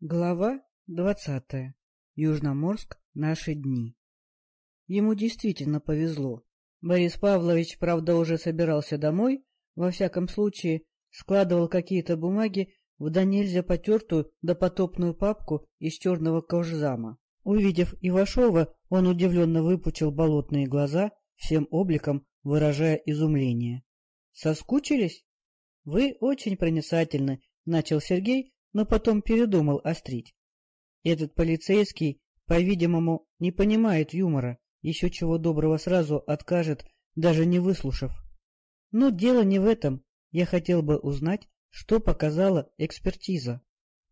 Глава двадцатая. Южноморск. Наши дни. Ему действительно повезло. Борис Павлович, правда, уже собирался домой, во всяком случае, складывал какие-то бумаги в до нельзя потертую допотопную папку из черного кожзама. Увидев Ивашова, он удивленно выпучил болотные глаза, всем обликом выражая изумление. «Соскучились?» «Вы очень проницательны», — начал Сергей, но потом передумал острить. Этот полицейский, по-видимому, не понимает юмора, еще чего доброго сразу откажет, даже не выслушав. Но дело не в этом. Я хотел бы узнать, что показала экспертиза.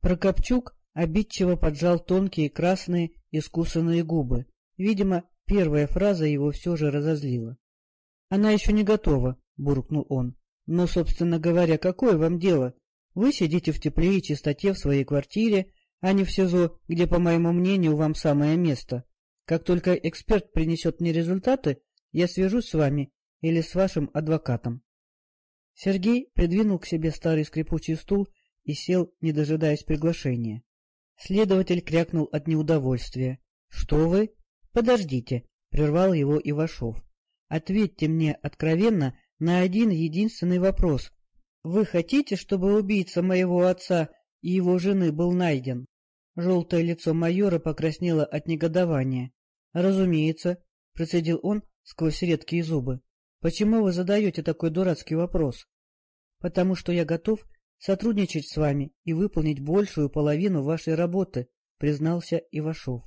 Прокопчук обидчиво поджал тонкие красные искусанные губы. Видимо, первая фраза его все же разозлила. — Она еще не готова, — буркнул он. — Но, собственно говоря, какое вам дело? Вы сидите в тепле и чистоте в своей квартире, а не в СИЗО, где, по моему мнению, вам самое место. Как только эксперт принесет мне результаты, я свяжусь с вами или с вашим адвокатом. Сергей придвинул к себе старый скрипучий стул и сел, не дожидаясь приглашения. Следователь крякнул от неудовольствия. — Что вы? — Подождите, — прервал его Ивашов. — Ответьте мне откровенно на один единственный вопрос, вы хотите, чтобы убийца моего отца и его жены был найден? Желтое лицо майора покраснело от негодования. Разумеется, процедил он сквозь редкие зубы. Почему вы задаете такой дурацкий вопрос? Потому что я готов сотрудничать с вами и выполнить большую половину вашей работы, признался Ивашов.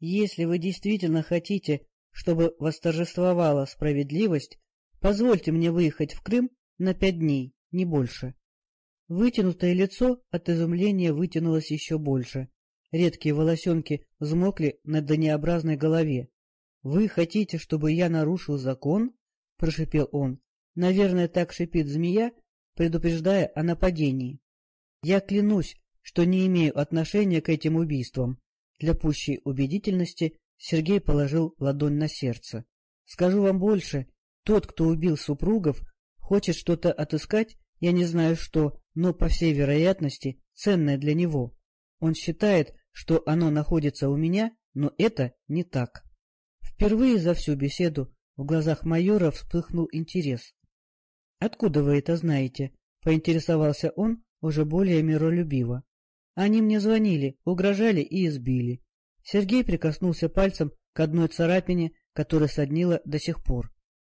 Если вы действительно хотите, чтобы восторжествовала справедливость, позвольте мне выехать в Крым на пять дней не больше. Вытянутое лицо от изумления вытянулось еще больше. Редкие волосенки взмокли на донеобразной голове. — Вы хотите, чтобы я нарушил закон? — прошипел он. — Наверное, так шипит змея, предупреждая о нападении. — Я клянусь, что не имею отношения к этим убийствам. Для пущей убедительности Сергей положил ладонь на сердце. — Скажу вам больше, тот, кто убил супругов, хочет что-то отыскать, я не знаю что, но, по всей вероятности, ценное для него. Он считает, что оно находится у меня, но это не так. Впервые за всю беседу в глазах майора вспыхнул интерес. — Откуда вы это знаете? — поинтересовался он уже более миролюбиво. Они мне звонили, угрожали и избили. Сергей прикоснулся пальцем к одной царапине, которая соднила до сих пор.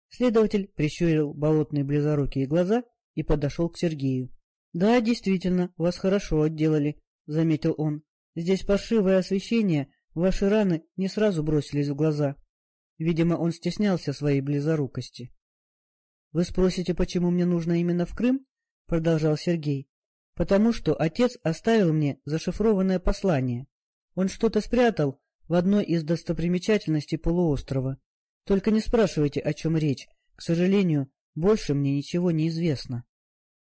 Следователь прищурил болотные близорукие глаза и подошел к Сергею. — Да, действительно, вас хорошо отделали, — заметил он. — Здесь паршивое освещение, ваши раны не сразу бросились в глаза. Видимо, он стеснялся своей близорукости. — Вы спросите, почему мне нужно именно в Крым? — продолжал Сергей. — Потому что отец оставил мне зашифрованное послание. Он что-то спрятал в одной из достопримечательностей полуострова. Только не спрашивайте, о чем речь. К сожалению, больше мне ничего не известно.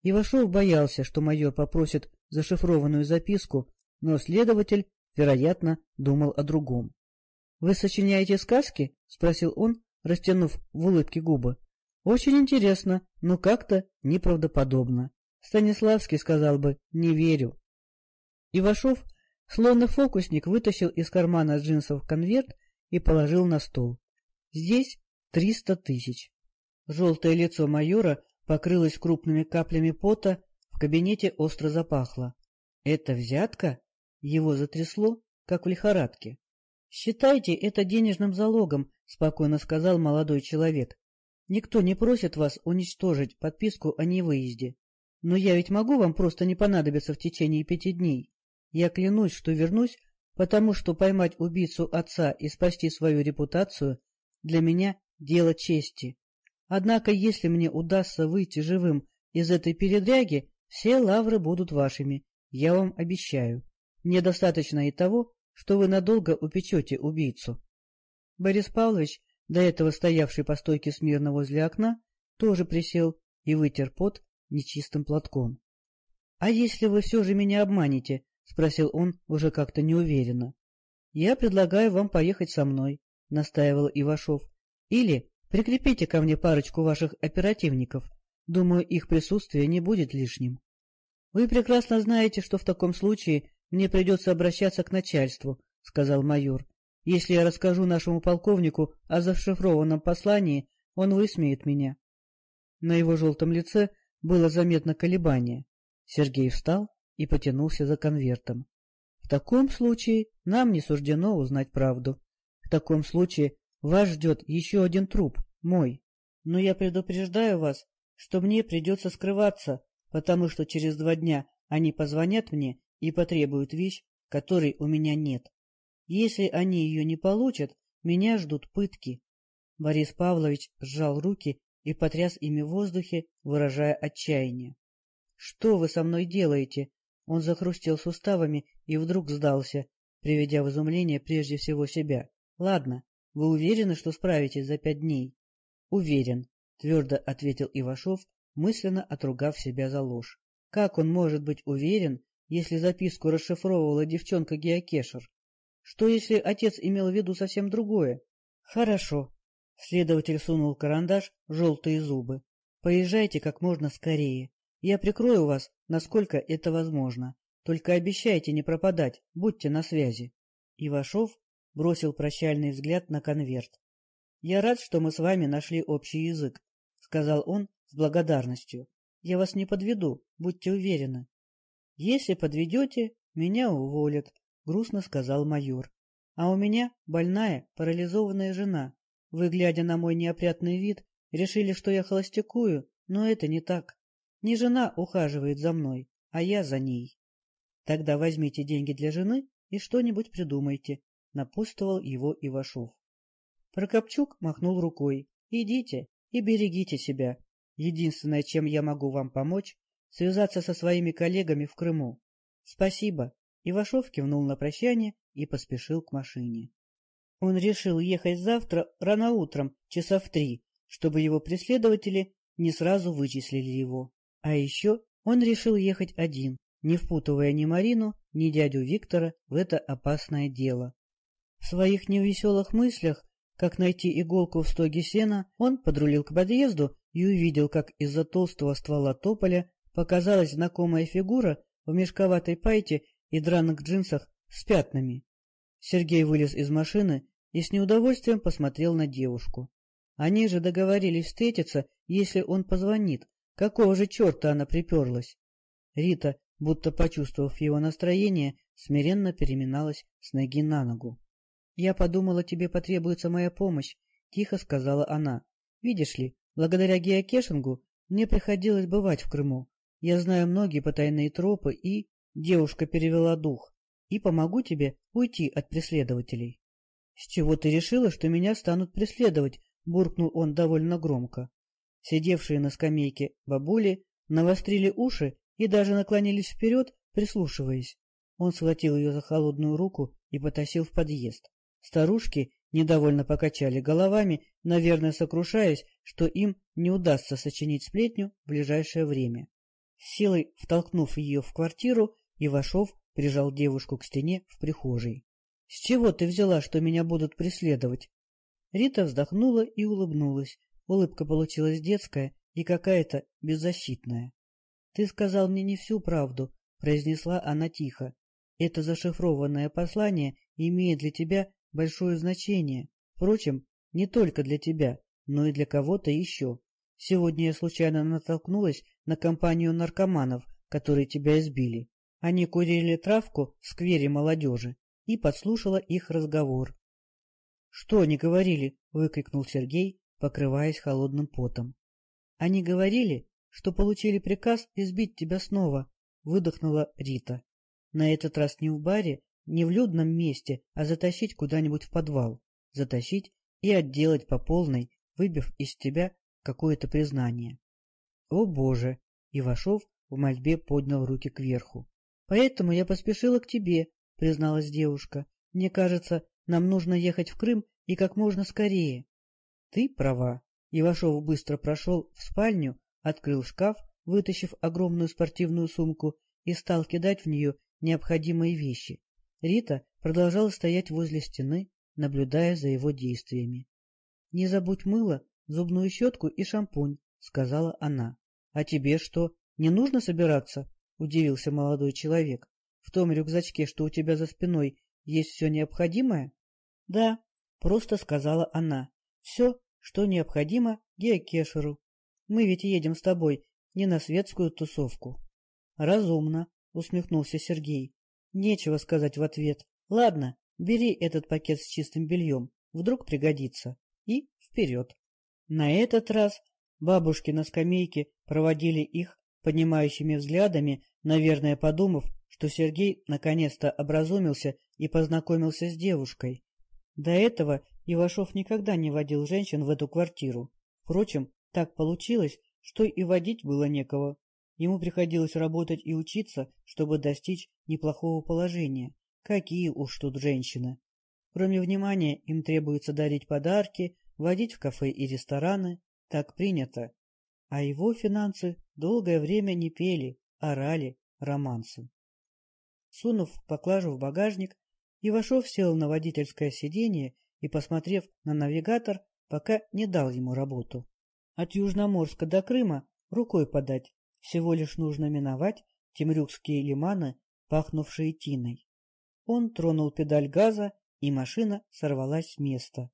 Ивашов боялся, что майор попросит зашифрованную записку, но следователь, вероятно, думал о другом. — Вы сочиняете сказки? — спросил он, растянув в улыбке губы. — Очень интересно, но как-то неправдоподобно. Станиславский сказал бы «не верю». Ивашов, словно фокусник, вытащил из кармана джинсов конверт и положил на стол. Здесь триста тысяч. Желтое лицо майора покрылось крупными каплями пота, в кабинете остро запахло. Это взятка? Его затрясло, как в лихорадке. «Считайте это денежным залогом», — спокойно сказал молодой человек. «Никто не просит вас уничтожить подписку о невыезде. Но я ведь могу вам просто не понадобиться в течение пяти дней. Я клянусь, что вернусь, потому что поймать убийцу отца и спасти свою репутацию для меня дело чести. Однако, если мне удастся выйти живым из этой передряги, все лавры будут вашими, я вам обещаю. Мне достаточно и того, что вы надолго упечете убийцу. Борис Павлович, до этого стоявший по стойке смирно возле окна, тоже присел и вытер пот нечистым платком. — А если вы все же меня обманете? — спросил он уже как-то неуверенно. — Я предлагаю вам поехать со мной настаивал Ивашов. — Или прикрепите ко мне парочку ваших оперативников. Думаю, их присутствие не будет лишним. Вы прекрасно знаете, что в таком случае мне придется обращаться к начальству, — сказал майор. — Если я расскажу нашему полковнику о зашифрованном послании, он высмеет меня. На его желтом лице было заметно колебание. Сергей встал и потянулся за конвертом. — В таком случае нам не суждено узнать правду. Таком случае вас ждет еще один труп, мой. Но я предупреждаю вас, что мне придется скрываться, потому что через два дня они позвонят мне и потребуют вещь, которой у меня нет. Если они ее не получат, меня ждут пытки. Борис Павлович сжал руки и потряс ими в воздухе, выражая отчаяние. — Что вы со мной делаете? Он захрустел суставами и вдруг сдался, приведя в изумление прежде всего себя. — Ладно, вы уверены, что справитесь за пять дней? — Уверен, — твердо ответил Ивашов, мысленно отругав себя за ложь. Как он может быть уверен, если записку расшифровывала девчонка Геокешер? Что, если отец имел в виду совсем другое? Хорошо. Следователь сунул карандаш в желтые зубы. Поезжайте как можно скорее. Я прикрою вас, насколько это возможно. Только обещайте не пропадать, будьте на связи. Ивашов бросил прощальный взгляд на конверт. — Я рад, что мы с вами нашли общий язык, — сказал он с благодарностью. — Я вас не подведу, будьте уверены. — Если подведете, меня уволят, — грустно сказал майор. — А у меня больная, парализованная жена. Вы, глядя на мой неопрятный вид, решили, что я холостякую, но это не так. Не жена ухаживает за мной, а я за ней. Тогда возьмите деньги для жены и что-нибудь придумайте, — напутствовал его Ивашов. Прокопчук махнул рукой. — Идите и берегите себя. Единственное, чем я могу вам помочь, связаться со своими коллегами в Крыму. — Спасибо. Ивашов кивнул на прощание и поспешил к машине. Он решил ехать завтра рано утром, часа в три, чтобы его преследователи не сразу вычислили его. А еще он решил ехать один, не впутывая ни Марину, ни дядю Виктора в это опасное дело. В своих невеселых мыслях, как найти иголку в стоге сена, он подрулил к подъезду и увидел, как из-за толстого ствола тополя показалась знакомая фигура в мешковатой пайте и драных джинсах с пятнами. Сергей вылез из машины и с неудовольствием посмотрел на девушку. Они же договорились встретиться, если он позвонит. Какого же черта она приперлась? Рита, будто почувствовав его настроение, смиренно переминалась с ноги на ногу. — Я подумала, тебе потребуется моя помощь, — тихо сказала она. — Видишь ли, благодаря геокешингу мне приходилось бывать в Крыму. Я знаю многие потайные тропы и... Девушка перевела дух. И помогу тебе уйти от преследователей. — С чего ты решила, что меня станут преследовать? — буркнул он довольно громко. Сидевшие на скамейке бабули навострили уши и даже наклонились вперед, прислушиваясь. Он схватил ее за холодную руку и потащил в подъезд. Старушки недовольно покачали головами, наверное, сокрушаясь, что им не удастся сочинить сплетню в ближайшее время. силой втолкнув ее в квартиру, Ивашов прижал девушку к стене в прихожей. — С чего ты взяла, что меня будут преследовать? Рита вздохнула и улыбнулась. Улыбка получилась детская и какая-то беззащитная. — Ты сказал мне не всю правду, — произнесла она тихо. — Это зашифрованное послание имеет для тебя большое значение. Впрочем, не только для тебя, но и для кого-то еще. Сегодня я случайно натолкнулась на компанию наркоманов, которые тебя избили. Они курили травку в сквере молодежи и подслушала их разговор. — Что они говорили? — выкрикнул Сергей, покрываясь холодным потом. — Они говорили, что получили приказ избить тебя снова, — выдохнула Рита. На этот раз не в баре, не в людном месте, а затащить куда-нибудь в подвал. Затащить и отделать по полной, выбив из тебя какое-то признание. — О, Боже! — Ивашов в мольбе поднял руки кверху. Поэтому я поспешила к тебе, — призналась девушка. Мне кажется, нам нужно ехать в Крым и как можно скорее. Ты права. Ивашов быстро прошел в спальню, открыл шкаф, вытащив огромную спортивную сумку, и стал кидать в нее необходимые вещи. Рита продолжала стоять возле стены, наблюдая за его действиями. — Не забудь мыло, зубную щетку и шампунь, — сказала она. — А тебе что, не нужно собираться? — удивился молодой человек. в том рюкзачке, что у тебя за спиной, есть все необходимое? — Да, — просто сказала она. — Все, что необходимо геокешеру. Мы ведь едем с тобой не на светскую тусовку. — Разумно, — усмехнулся Сергей. Нечего сказать в ответ. Ладно, бери этот пакет с чистым бельем, вдруг пригодится. И вперед. На этот раз бабушки на скамейке проводили их понимающими взглядами, наверное, подумав, что Сергей наконец-то образумился и познакомился с девушкой. До этого Ивашов никогда не водил женщин в эту квартиру. Впрочем, так получилось, что и водить было некого. Ему приходилось работать и учиться, чтобы достичь неплохого положения. Какие уж тут женщины. Кроме внимания, им требуется дарить подарки, водить в кафе и рестораны. Так принято. А его финансы долгое время не пели, орали романсы. Сунув поклажу в багажник, Ивашов сел на водительское сиденье и, посмотрев на навигатор, пока не дал ему работу. От Южноморска до Крыма рукой подать, всего лишь нужно миновать темрюкские лиманы, пахнувшие тиной. Он тронул педаль газа, и машина сорвалась с места.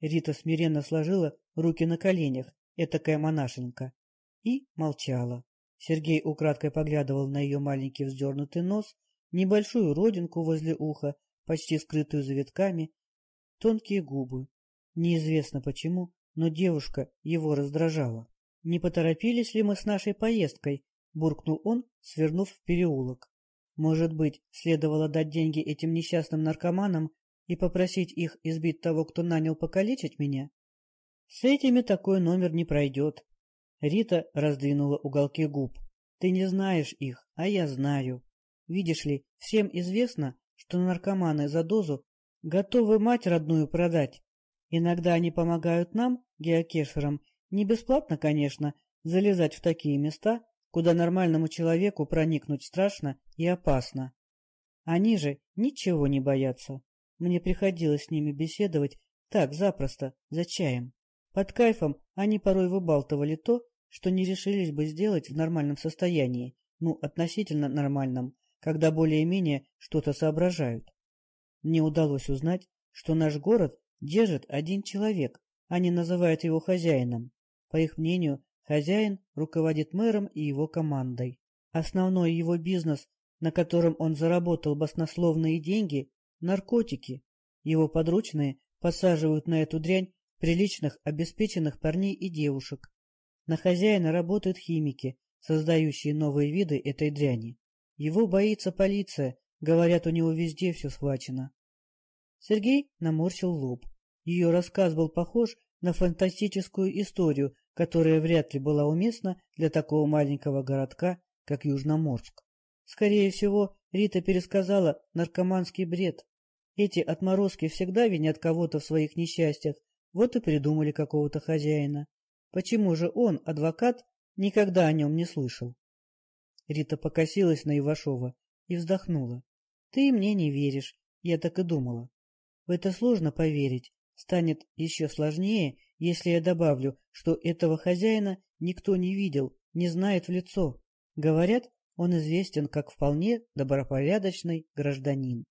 Рита смиренно сложила руки на коленях, этакая монашенка, и молчала. Сергей украдкой поглядывал на ее маленький вздернутый нос, небольшую родинку возле уха, почти скрытую завитками, тонкие губы. Неизвестно почему, но девушка его раздражала. — Не поторопились ли мы с нашей поездкой? — буркнул он, свернув в переулок. Может быть, следовало дать деньги этим несчастным наркоманам и попросить их избить того, кто нанял покалечить меня? С этими такой номер не пройдет. Рита раздвинула уголки губ. Ты не знаешь их, а я знаю. Видишь ли, всем известно, что наркоманы за дозу готовы мать родную продать. Иногда они помогают нам, геокешерам, не бесплатно, конечно, залезать в такие места, куда нормальному человеку проникнуть страшно и опасно. Они же ничего не боятся. Мне приходилось с ними беседовать так запросто, за чаем. Под кайфом они порой выбалтывали то, что не решились бы сделать в нормальном состоянии, ну, относительно нормальном, когда более-менее что-то соображают. Мне удалось узнать, что наш город держит один человек, они называют его хозяином. По их мнению, хозяин руководит мэром и его командой. Основной его бизнес, на котором он заработал баснословные деньги – наркотики. Его подручные посаживают на эту дрянь приличных, обеспеченных парней и девушек. На хозяина работают химики, создающие новые виды этой дряни. Его боится полиция, говорят, у него везде все схвачено. Сергей наморщил лоб. Ее рассказ был похож на фантастическую историю, которая вряд ли была уместна для такого маленького городка, как Южноморск. Скорее всего, Рита пересказала наркоманский бред. Эти отморозки всегда винят кого-то в своих несчастьях, вот и придумали какого-то хозяина. Почему же он, адвокат, никогда о нем не слышал? Рита покосилась на Ивашова и вздохнула. — Ты мне не веришь, я так и думала. В это сложно поверить, станет еще сложнее, если я добавлю, что этого хозяина никто не видел, не знает в лицо. Говорят, он известен как вполне добропорядочный гражданин.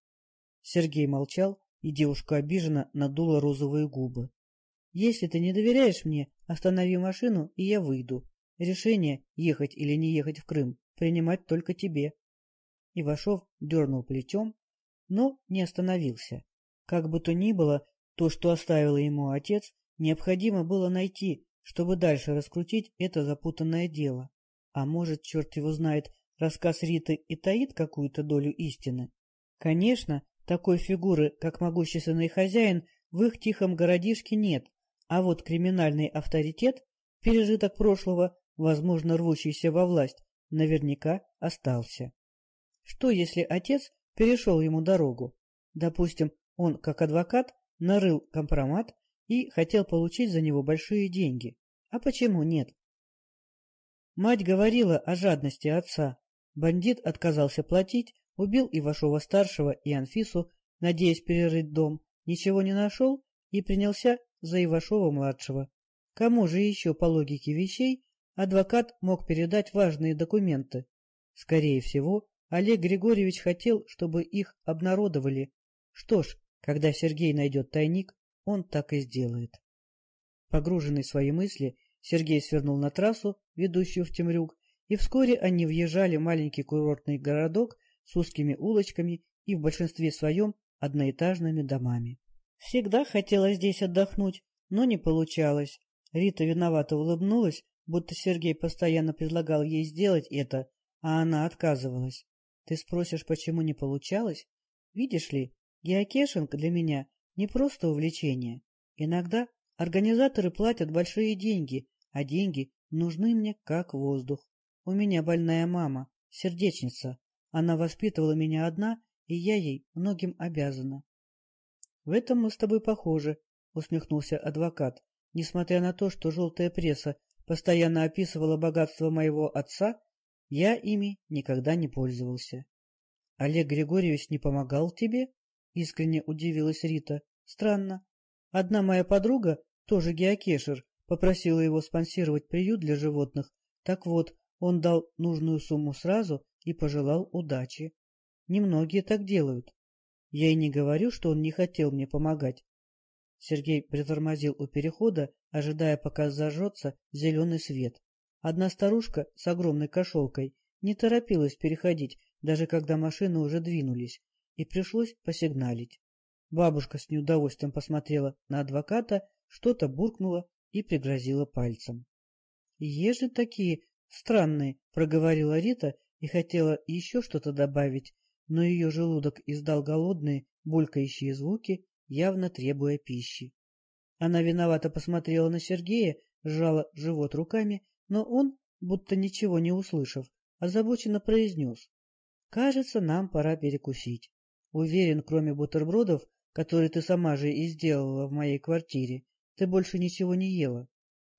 Сергей молчал, и девушка обиженно надула розовые губы. — Если ты не доверяешь мне, останови машину, и я выйду. Решение, ехать или не ехать в Крым, принимать только тебе. Ивашов дернул плечом, но не остановился. Как бы то ни было, то, что оставил ему отец, необходимо было найти, чтобы дальше раскрутить это запутанное дело. А может, черт его знает, рассказ Риты и таит какую-то долю истины? Конечно, такой фигуры, как могущественный хозяин, в их тихом городишке нет, а вот криминальный авторитет, пережиток прошлого, возможно, рвущийся во власть, наверняка остался. Что, если отец перешел ему дорогу? Допустим, он, как адвокат, нарыл компромат и хотел получить за него большие деньги. А почему нет? Мать говорила о жадности отца. Бандит отказался платить, убил Ивашова-старшего и Анфису, надеясь перерыть дом, ничего не нашел и принялся за Ивашова-младшего. Кому же еще, по логике вещей, адвокат мог передать важные документы? Скорее всего, Олег Григорьевич хотел, чтобы их обнародовали. Что ж, когда Сергей найдет тайник, он так и сделает. Погруженный в свои мысли, Сергей свернул на трассу, ведущую в Темрюк, и вскоре они въезжали в маленький курортный городок с узкими улочками и в большинстве своем одноэтажными домами. Всегда хотела здесь отдохнуть, но не получалось. Рита виновато улыбнулась, будто Сергей постоянно предлагал ей сделать это, а она отказывалась. Ты спросишь, почему не получалось? Видишь ли, геокешинг для меня не просто увлечение. Иногда организаторы платят большие деньги, а деньги нужны мне как воздух. У меня больная мама, сердечница. Она воспитывала меня одна, и я ей многим обязана. — В этом мы с тобой похожи, — усмехнулся адвокат. Несмотря на то, что желтая пресса постоянно описывала богатство моего отца, я ими никогда не пользовался. — Олег Григорьевич не помогал тебе? — искренне удивилась Рита. — Странно. Одна моя подруга, тоже геокешер, попросила его спонсировать приют для животных. Так вот, он дал нужную сумму сразу и пожелал удачи. Немногие так делают. Я и не говорю, что он не хотел мне помогать. Сергей притормозил у перехода, ожидая, пока зажжется зеленый свет. Одна старушка с огромной кошелкой не торопилась переходить, даже когда машины уже двинулись, и пришлось посигналить. Бабушка с неудовольствием посмотрела на адвоката, что-то буркнула и пригрозила пальцем. — Ежи такие странные, — проговорила Рита и хотела еще что-то добавить, но ее желудок издал голодные, булькающие звуки, явно требуя пищи. Она виновато посмотрела на Сергея, сжала живот руками, но он, будто ничего не услышав, озабоченно произнес. — Кажется, нам пора перекусить. Уверен, кроме бутербродов, которые ты сама же и сделала в моей квартире, ты больше ничего не ела.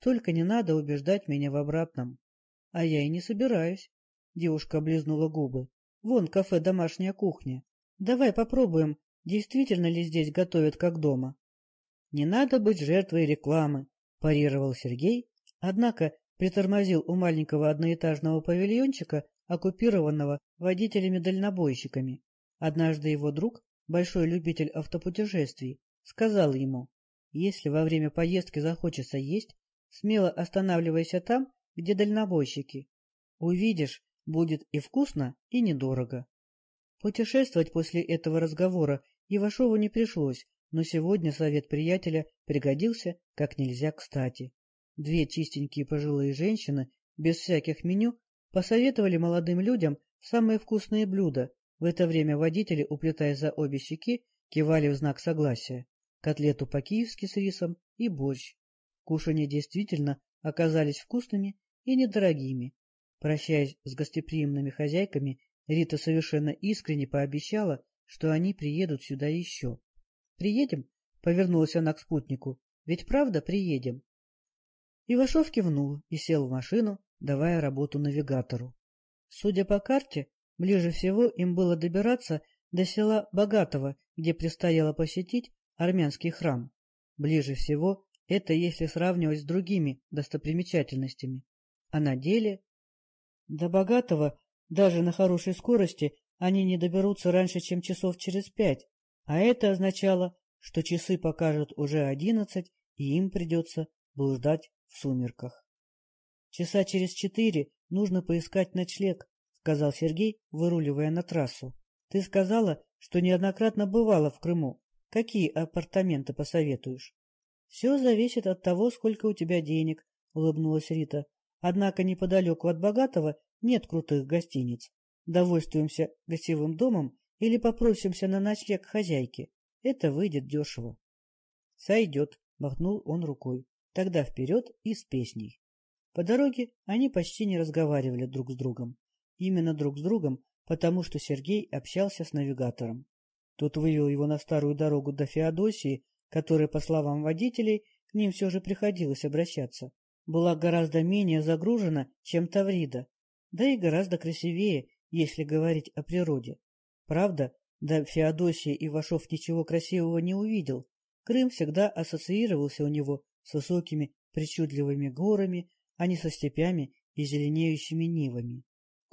Только не надо убеждать меня в обратном. — А я и не собираюсь. Девушка облизнула губы. — Вон кафе «Домашняя кухня». Давай попробуем, действительно ли здесь готовят как дома. — Не надо быть жертвой рекламы, — парировал Сергей, однако притормозил у маленького одноэтажного павильончика, оккупированного водителями-дальнобойщиками. Однажды его друг, большой любитель автопутешествий, сказал ему, если во время поездки захочется есть, смело останавливайся там, где дальнобойщики. Увидишь, будет и вкусно, и недорого. Путешествовать после этого разговора Ивашову не пришлось, но сегодня совет приятеля пригодился как нельзя кстати. Две чистенькие пожилые женщины, без всяких меню, посоветовали молодым людям самые вкусные блюда. В это время водители, уплетая за обе щеки, кивали в знак согласия. Котлету по-киевски с рисом и борщ. Кушанья действительно оказались вкусными и недорогими. Прощаясь с гостеприимными хозяйками, Рита совершенно искренне пообещала, что они приедут сюда еще. «Приедем?» — повернулась она к спутнику. «Ведь правда приедем?» Ивашов кивнул и сел в машину, давая работу навигатору. Судя по карте, ближе всего им было добираться до села Богатого, где предстояло посетить армянский храм. Ближе всего это если сравнивать с другими достопримечательностями. А на деле... До Богатого даже на хорошей скорости они не доберутся раньше, чем часов через пять, а это означало, что часы покажут уже одиннадцать, и им придется блуждать в сумерках. «Часа через четыре нужно поискать ночлег», — сказал Сергей, выруливая на трассу. «Ты сказала, что неоднократно бывала в Крыму. Какие апартаменты посоветуешь?» «Все зависит от того, сколько у тебя денег», — улыбнулась Рита. «Однако неподалеку от богатого нет крутых гостиниц. Довольствуемся гостевым домом или попросимся на ночлег к хозяйке. Это выйдет дешево». «Сойдет», — махнул он рукой. Тогда вперед и с песней. По дороге они почти не разговаривали друг с другом. Именно друг с другом, потому что Сергей общался с навигатором. Тот вывел его на старую дорогу до Феодосии, которая, по словам водителей, к ним все же приходилось обращаться, была гораздо менее загружена, чем Таврида, да и гораздо красивее, если говорить о природе. Правда, до Феодосии Ивашов ничего красивого не увидел. Крым всегда ассоциировался у него с высокими причудливыми горами, а не со степями и зеленеющими нивами.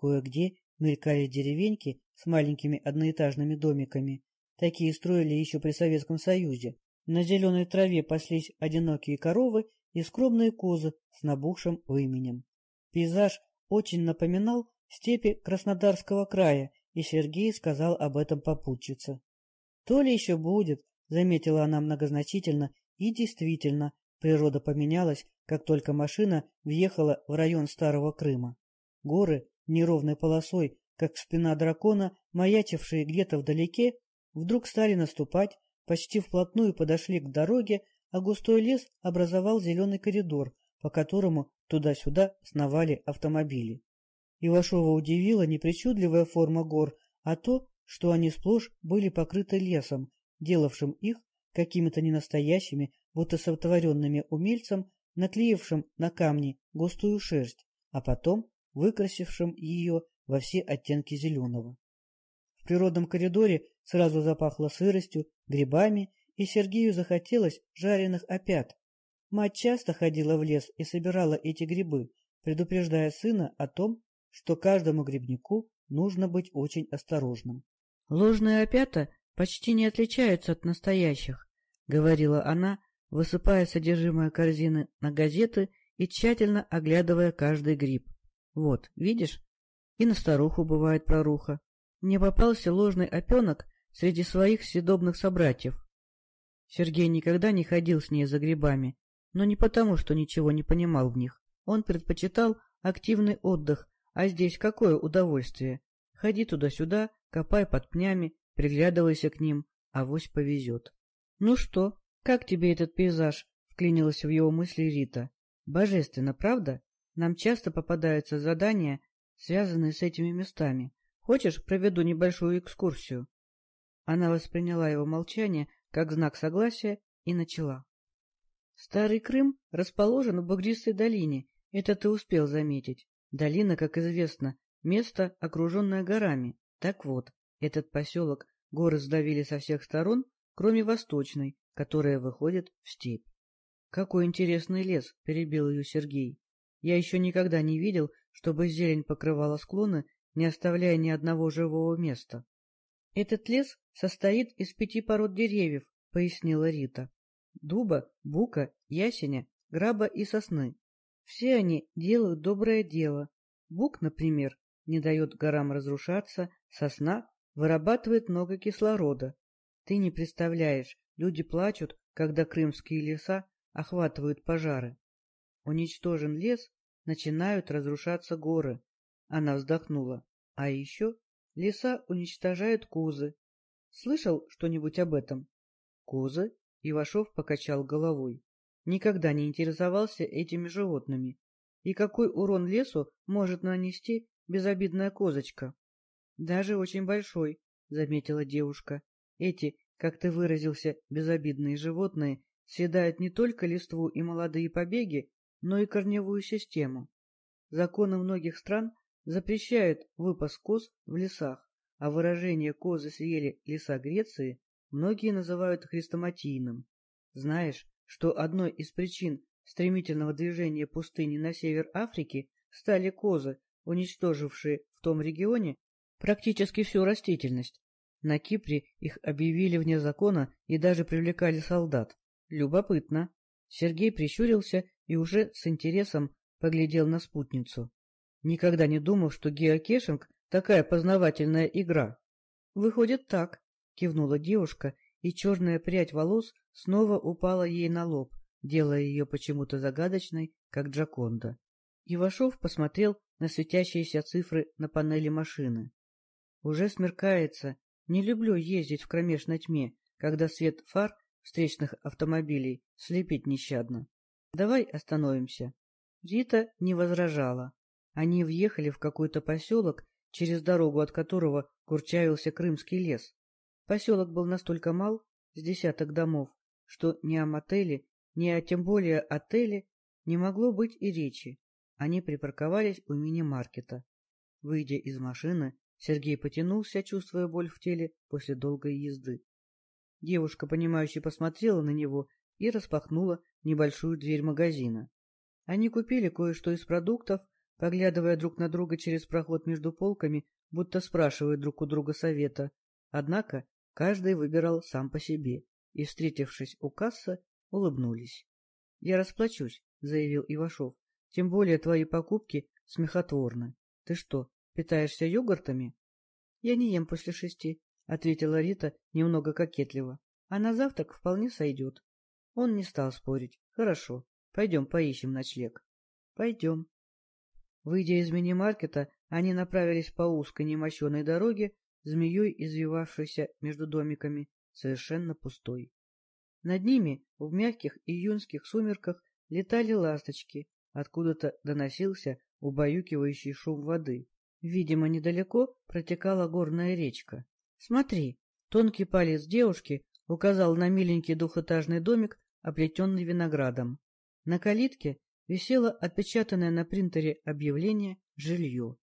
Кое-где мелькали деревеньки с маленькими одноэтажными домиками. Такие строили еще при Советском Союзе. На зеленой траве паслись одинокие коровы и скромные козы с набухшим выменем. Пейзаж очень напоминал степи Краснодарского края, и Сергей сказал об этом попутчице. — То ли еще будет, — заметила она многозначительно, и действительно, природа поменялась, как только машина въехала в район Старого Крыма. Горы, неровной полосой, как спина дракона, маячившие где-то вдалеке, вдруг стали наступать, почти вплотную подошли к дороге, а густой лес образовал зеленый коридор, по которому туда-сюда сновали автомобили. Ивашова удивила не причудливая форма гор, а то, что они сплошь были покрыты лесом, делавшим их какими-то ненастоящими, будто сотворенными умельцем, наклеившим на камни густую шерсть, а потом выкрасившим ее во все оттенки зеленого. В природном коридоре сразу запахло сыростью, грибами и Сергею захотелось жареных опят. Мать часто ходила в лес и собирала эти грибы, предупреждая сына о том, что каждому грибнику нужно быть очень осторожным. «Ложные опята почти не отличаются от настоящих», — говорила она, высыпая содержимое корзины на газеты и тщательно оглядывая каждый гриб. «Вот, видишь? И на старуху бывает проруха. Мне попался ложный опенок среди своих съедобных собратьев. Сергей никогда не ходил с ней за грибами, но не потому, что ничего не понимал в них. Он предпочитал активный отдых, а здесь какое удовольствие. Ходи туда-сюда, копай под пнями, приглядывайся к ним, авось повезет. — Ну что, как тебе этот пейзаж? — вклинилась в его мысли Рита. — Божественно, правда? Нам часто попадаются задания, связанные с этими местами. Хочешь, проведу небольшую экскурсию? Она восприняла его молчание как знак согласия, и начала. Старый Крым расположен в бугристой долине, это ты успел заметить. Долина, как известно, место, окруженное горами. Так вот, этот поселок горы сдавили со всех сторон, кроме восточной, которая выходит в степь. — Какой интересный лес! — перебил ее Сергей. — Я еще никогда не видел, чтобы зелень покрывала склоны, не оставляя ни одного живого места. Этот лес состоит из пяти пород деревьев, — пояснила Рита. Дуба, бука, ясеня, граба и сосны. Все они делают доброе дело. Бук, например, не дает горам разрушаться, сосна вырабатывает много кислорода. Ты не представляешь, люди плачут, когда крымские леса охватывают пожары. Уничтожен лес, начинают разрушаться горы. Она вздохнула. А еще Леса уничтожают козы. Слышал что-нибудь об этом? Козы? Ивашов покачал головой. Никогда не интересовался этими животными. И какой урон лесу может нанести безобидная козочка? Даже очень большой, заметила девушка. Эти, как ты выразился, безобидные животные съедают не только листву и молодые побеги, но и корневую систему. Законы многих стран запрещают выпас коз в лесах, а выражение «козы съели леса Греции» многие называют хрестоматийным. Знаешь, что одной из причин стремительного движения пустыни на север Африки стали козы, уничтожившие в том регионе практически всю растительность. На Кипре их объявили вне закона и даже привлекали солдат. Любопытно. Сергей прищурился и уже с интересом поглядел на спутницу. Никогда не думал, что геокешинг — такая познавательная игра. — Выходит так, — кивнула девушка, и черная прядь волос снова упала ей на лоб, делая ее почему-то загадочной, как Джаконда. Ивашов посмотрел на светящиеся цифры на панели машины. Уже смеркается. Не люблю ездить в кромешной тьме, когда свет фар встречных автомобилей слепит нещадно. Давай остановимся. Рита не возражала. Они въехали в какой-то поселок, через дорогу от которого курчавился крымский лес. Поселок был настолько мал, с десяток домов, что ни о мотеле, ни о тем более отеле не могло быть и речи. Они припарковались у мини-маркета. Выйдя из машины, Сергей потянулся, чувствуя боль в теле после долгой езды. Девушка, понимающе посмотрела на него и распахнула небольшую дверь магазина. Они купили кое-что из продуктов, поглядывая друг на друга через проход между полками, будто спрашивая друг у друга совета. Однако каждый выбирал сам по себе, и, встретившись у кассы, улыбнулись. — Я расплачусь, — заявил Ивашов. — Тем более твои покупки смехотворны. Ты что, питаешься йогуртами? — Я не ем после шести, — ответила Рита немного кокетливо. — А на завтрак вполне сойдет. Он не стал спорить. — Хорошо, пойдем поищем ночлег. — Пойдем. Выйдя из мини-маркета, они направились по узкой немощенной дороге, змеей извивавшейся между домиками, совершенно пустой. Над ними в мягких июньских сумерках летали ласточки, откуда-то доносился убаюкивающий шум воды. Видимо, недалеко протекала горная речка. «Смотри!» — тонкий палец девушки указал на миленький двухэтажный домик, оплетенный виноградом. На калитке висело отпечатанное на принтере объявление «Жилье».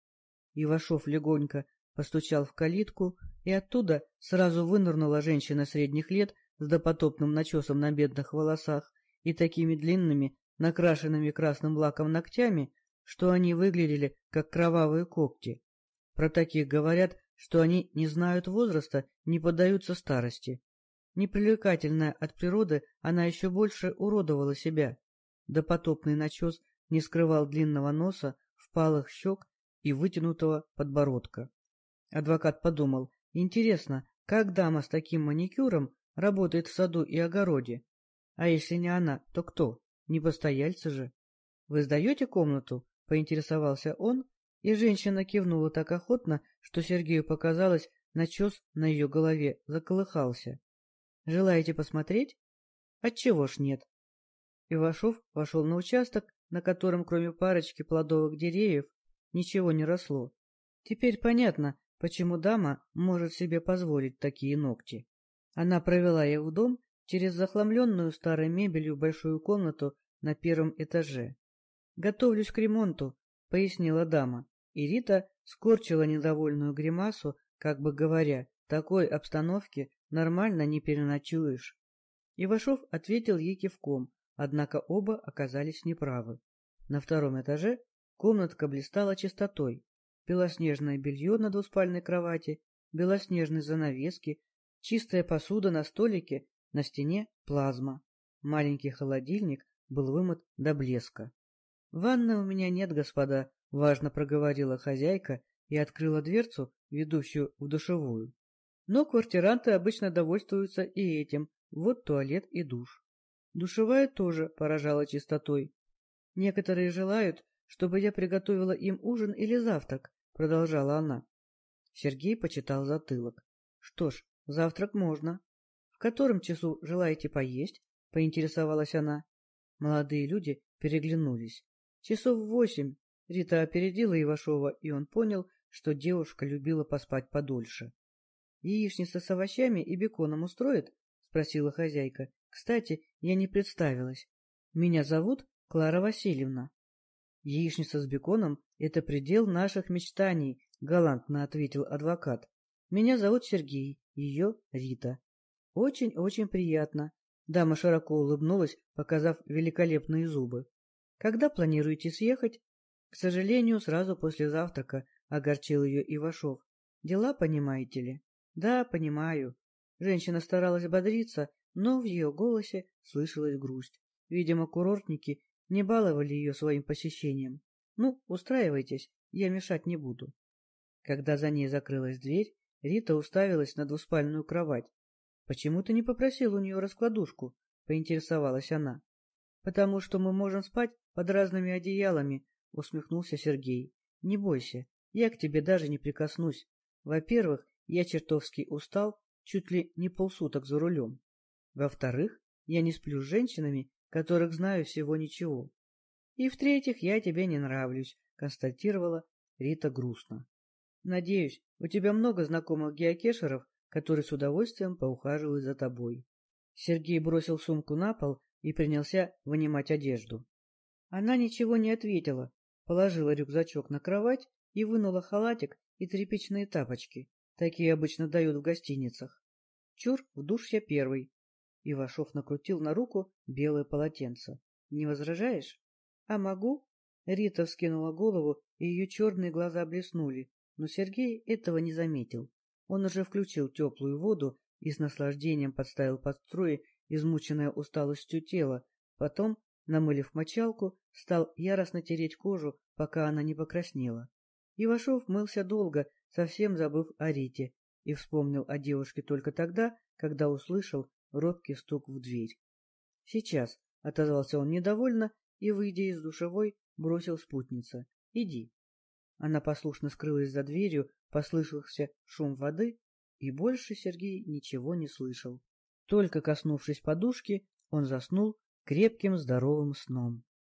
Ивашов легонько постучал в калитку, и оттуда сразу вынырнула женщина средних лет с допотопным начесом на бедных волосах и такими длинными, накрашенными красным лаком ногтями, что они выглядели как кровавые когти. Про таких говорят, что они не знают возраста, не поддаются старости. Непривлекательная от природы, она еще больше уродовала себя. Допотопный начес не скрывал длинного носа, впалых щек и вытянутого подбородка. Адвокат подумал, интересно, как дама с таким маникюром работает в саду и огороде? А если не она, то кто? Не постояльцы же. Вы сдаете комнату? — поинтересовался он, и женщина кивнула так охотно, что Сергею показалось, начес на ее голове заколыхался. — Желаете посмотреть? — Отчего ж нет? Ивашов вошел на участок, на котором, кроме парочки плодовых деревьев, ничего не росло. Теперь понятно, почему дама может себе позволить такие ногти. Она провела их в дом через захламленную старой мебелью большую комнату на первом этаже. «Готовлюсь к ремонту», — пояснила дама, и Рита скорчила недовольную гримасу, как бы говоря, такой обстановке нормально не переночуешь. Ивашов ответил ей кивком, однако оба оказались неправы. На втором этаже комнатка блистала чистотой. Белоснежное белье на двуспальной кровати, белоснежные занавески, чистая посуда на столике, на стене плазма. Маленький холодильник был вымыт до блеска. «Ванны у меня нет, господа», — важно проговорила хозяйка и открыла дверцу, ведущую в душевую. Но квартиранты обычно довольствуются и этим. Вот туалет и душ. Душевая тоже поражала чистотой. Некоторые желают, чтобы я приготовила им ужин или завтрак, продолжала она. Сергей почитал затылок. Что ж, завтрак можно. В котором часу желаете поесть? поинтересовалась она. Молодые люди переглянулись. Часов восемь. Рита опередила Ивашова, и он понял, что девушка любила поспать подольше. — Яичница с овощами и беконом устроит? — спросила хозяйка. — Кстати, я не представилась. Меня зовут Клара Васильевна. — Яичница с беконом — это предел наших мечтаний, — галантно ответил адвокат. — Меня зовут Сергей, ее Рита. Очень-очень приятно. Дама широко улыбнулась, показав великолепные зубы. Когда планируете съехать? К сожалению, сразу после завтрака огорчил ее Ивашов. Дела, понимаете ли? Да, понимаю. Женщина старалась бодриться, но в ее голосе слышалась грусть. Видимо, курортники не баловали ее своим посещением. Ну, устраивайтесь, я мешать не буду. Когда за ней закрылась дверь, Рита уставилась на двуспальную кровать. — Почему ты не попросил у нее раскладушку? — поинтересовалась она. — Потому что мы можем спать под разными одеялами, — усмехнулся Сергей. — Не бойся, я к тебе даже не прикоснусь. Во-первых, я чертовски устал, чуть ли не полсуток за рулем. Во-вторых, я не сплю с женщинами, которых знаю всего ничего. И в-третьих, я тебе не нравлюсь, — констатировала Рита грустно. Надеюсь, у тебя много знакомых геокешеров, которые с удовольствием поухаживают за тобой. Сергей бросил сумку на пол и принялся вынимать одежду. Она ничего не ответила, положила рюкзачок на кровать и вынула халатик и тряпичные тапочки. Такие обычно дают в гостиницах. Чур, в душ я первый. Ивашов накрутил на руку белое полотенце. Не возражаешь? А могу? Рита вскинула голову, и ее черные глаза блеснули, но Сергей этого не заметил. Он уже включил теплую воду и с наслаждением подставил под струи измученное усталостью тело, потом, намылив мочалку, стал яростно тереть кожу, пока она не покраснела. Ивашов мылся долго, совсем забыв о Рите, и вспомнил о девушке только тогда, когда услышал робкий стук в дверь. — Сейчас, — отозвался он недовольно и, выйдя из душевой, бросил спутница. — Иди. Она послушно скрылась за дверью, послышался шум воды, и больше Сергей ничего не слышал. Только коснувшись подушки, он заснул крепким здоровым сном.